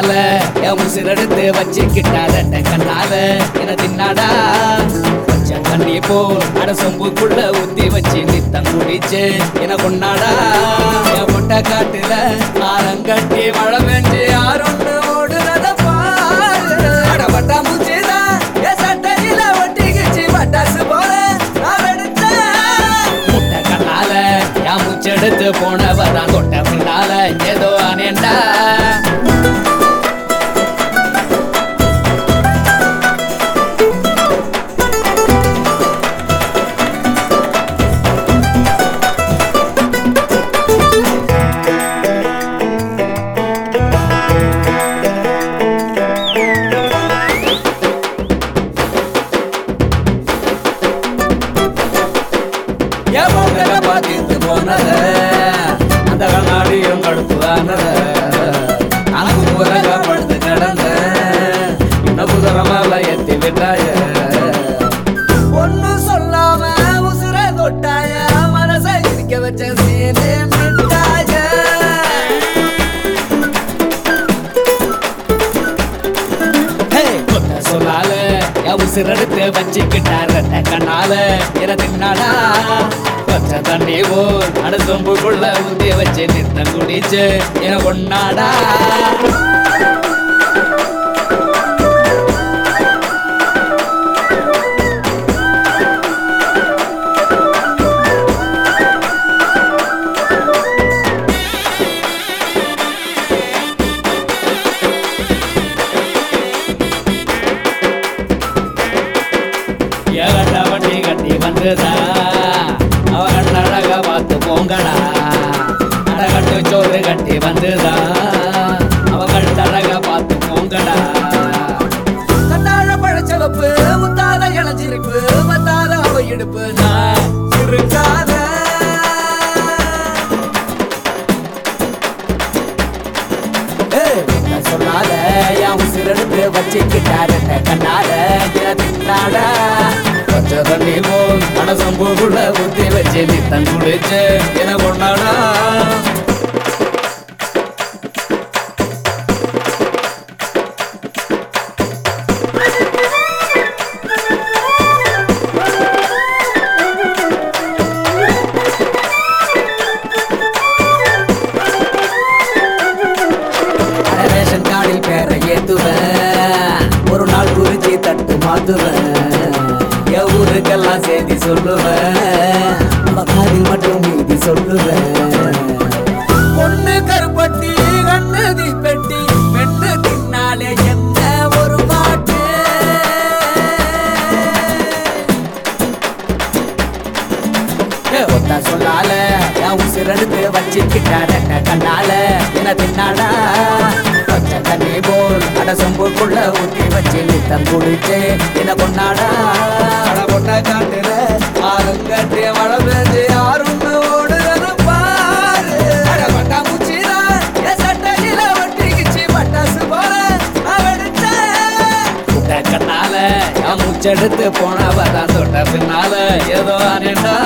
கண்ணால. என் உசிரெடுத்து வச்சுக்கிட்டாத கண்ணால. என தின்னாடா. பச்சை தண்ணி போல் அட சொம்புக்குள்ள ஊத்தி வச்சு நித்தம் குடிச்சு என கொண்டாடா என் முட்டை காட்டுல ஆரங்கட்டி மழை பெஞ்சு யாரொன்னு ஓடுறத பாரு. பட்டா மூச்சுதான் என் சட்டையில ஒட்டிக்கிச்சு பட்டாசு போல நான் வெடிச்சேன். முட்டை கண்ணால என் மூச்செடுத்து Corona Day. உசிரெடுத்து வச்சுக்கிட்டார. கண்ணால என தின்னாடா. பச்சை தண்ணி ஓர் அடுத்தொம்புக்குள்ள ஊத்தி வச்சு நித்தம் குடிச்சு என கொண்டாடா கட்டி வந்துதா அவ அழக பார்த்து போங்கடா அடகட்டு சோறு கட்டி வந்துதா? அவ அழக பார்த்து போங்கடா கண்டாழ பழச்சவப்பு முத்தாத இளஞ்சிருப்பு மத்தாத அவ இடுப்பு நான் இருக்காத சொன்னால? என் உசிரெடுத்து வச்சுக்கிட்டாரு கண்ணால? தின்னாட மனசம்பூக்குள்ள ஊத்தி வச்சு நித்தம் குடிச்சு என கொண்டாடா ஊருக்கெல்லாம் செய்தி சொல்லுவேன். நம்ம காதில் மட்டும் மீதி சொல்லுவேன். பொண்ணு கருப்பட்டி கண்ணு பெட்டி பெண்ணு தின்னாலே என்ன ஒரு பாட்டு ஒத்தா சொல்லால என் உசிரெடுத்து வச்சுக்கிட்டார கண்ணால. என்ன தின்னாடா பச்சை தண்ணி போல் அட சொம்புக்குள்ள ஊத்தி வச்சு நித்தம் குடிச்சு என்ன கொண்டாடா அட கொண்ட காட்டுல ஆறுங்கட்டி மழை பெஞ்சு யாருன்னு ஓடுறது பாரு. அட பட்டா சட்டையில ஒட்டிக்கிச்சு பட்டாசு போல கண்ணால என் மூச்செடுத்து போனவதான் தொட்ட பின்னால. ஏதோ அனேண்டா